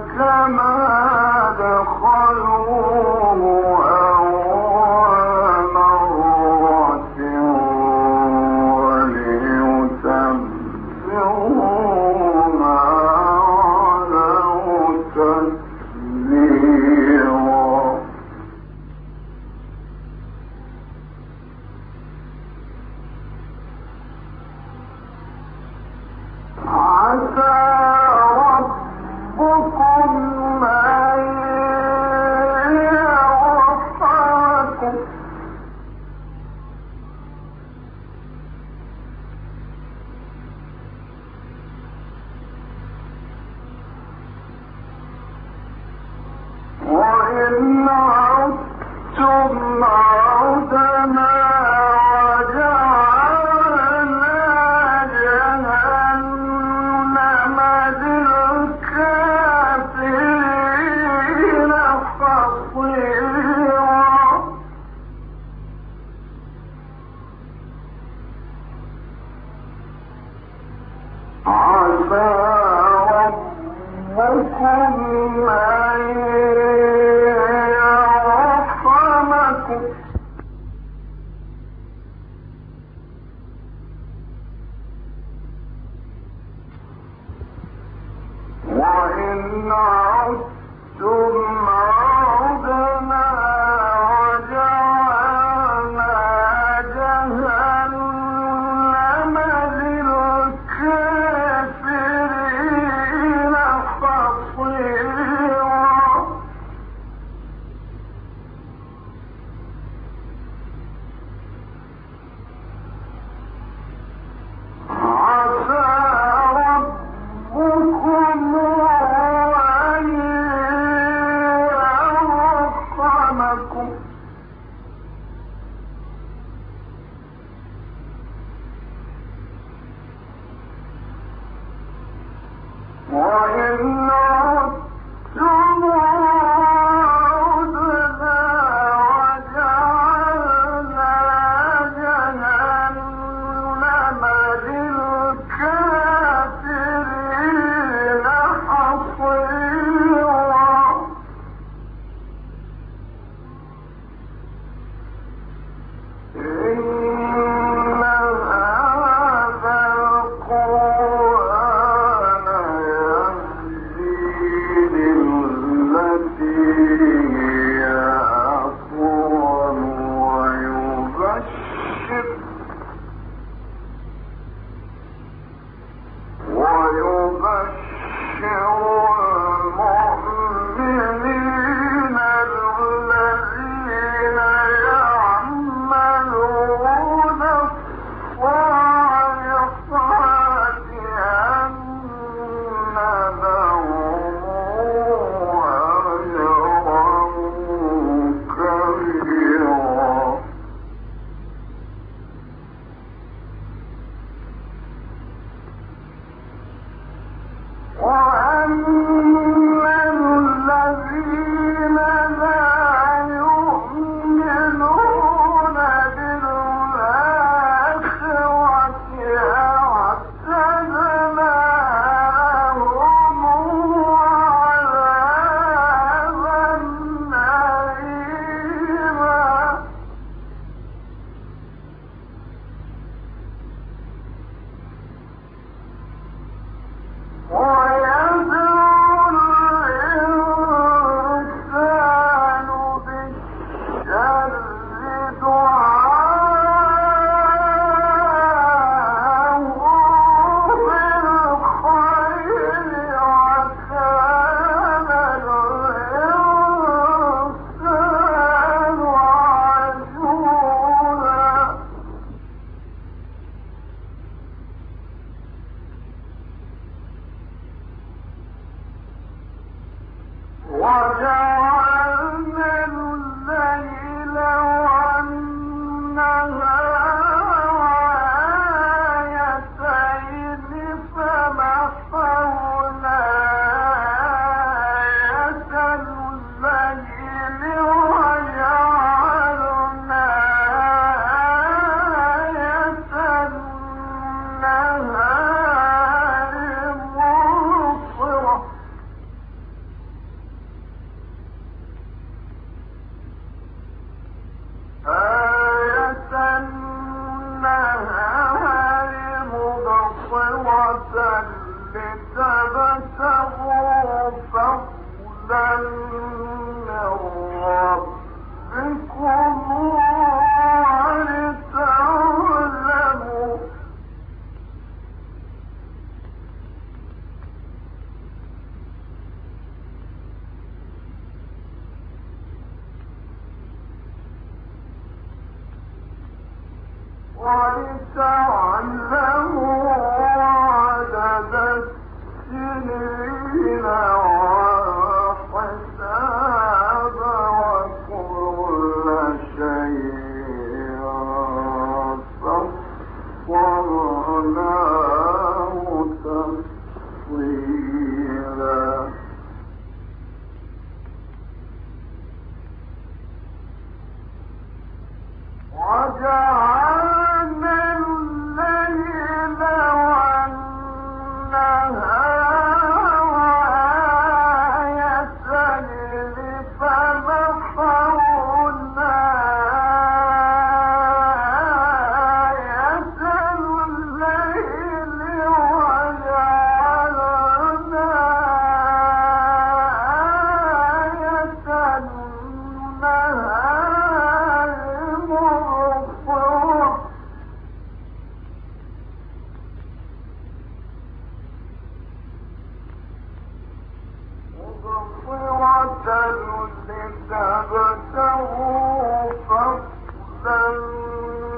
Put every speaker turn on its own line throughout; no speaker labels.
الذين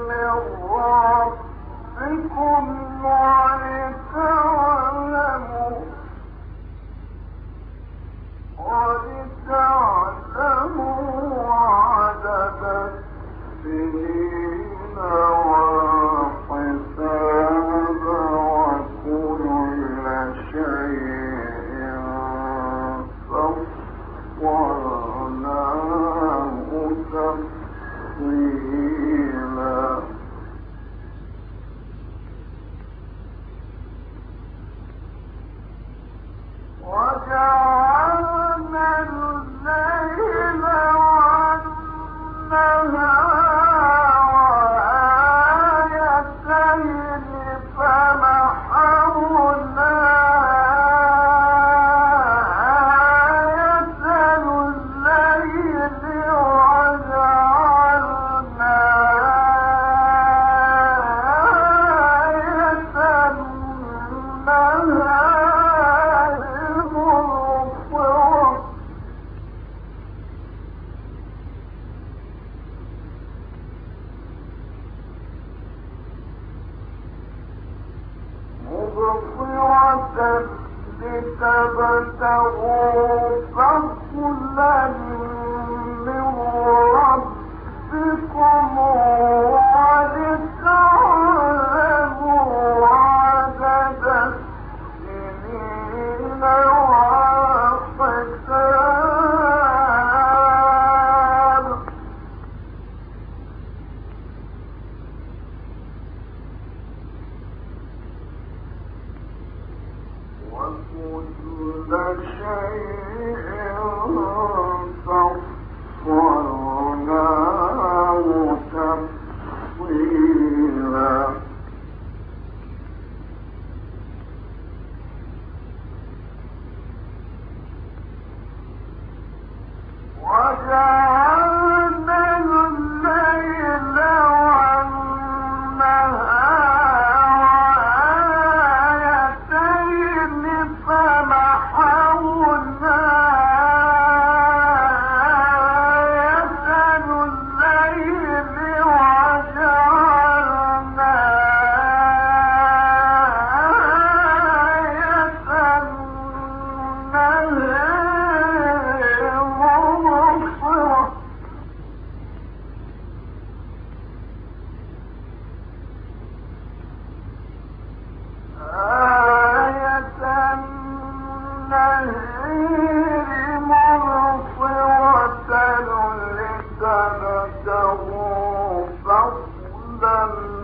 من ربكم وعلى الله فضلا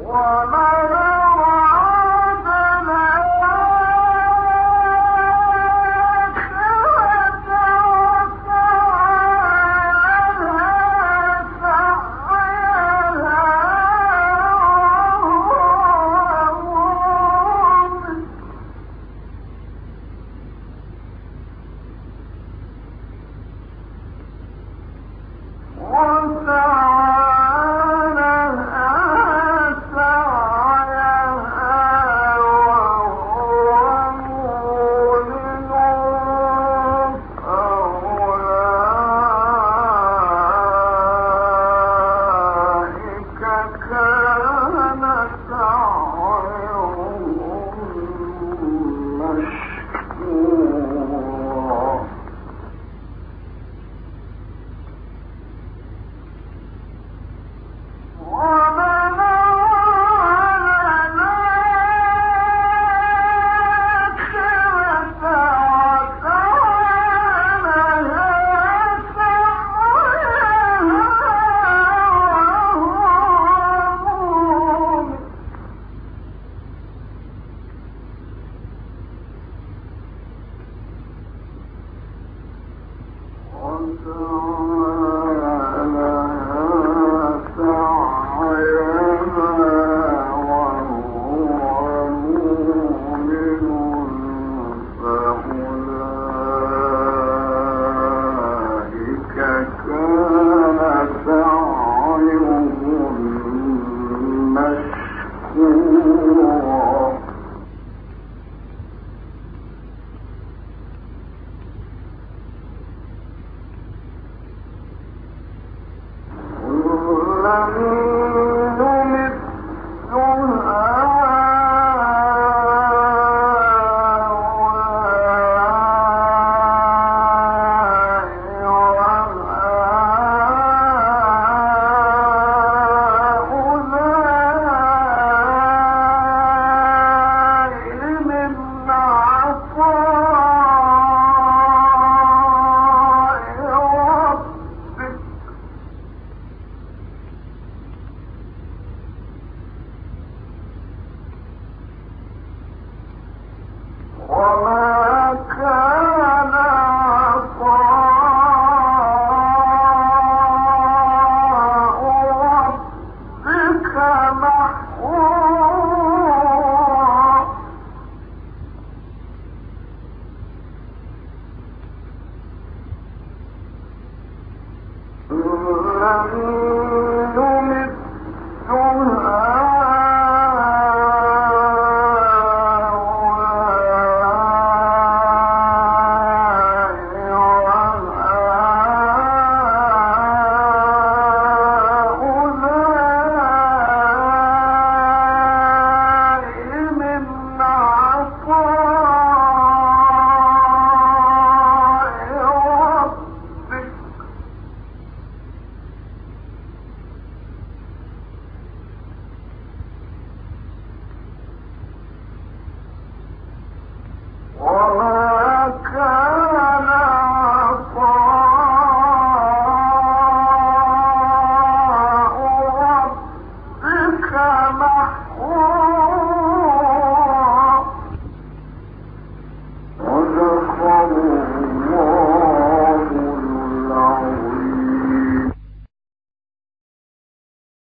ومن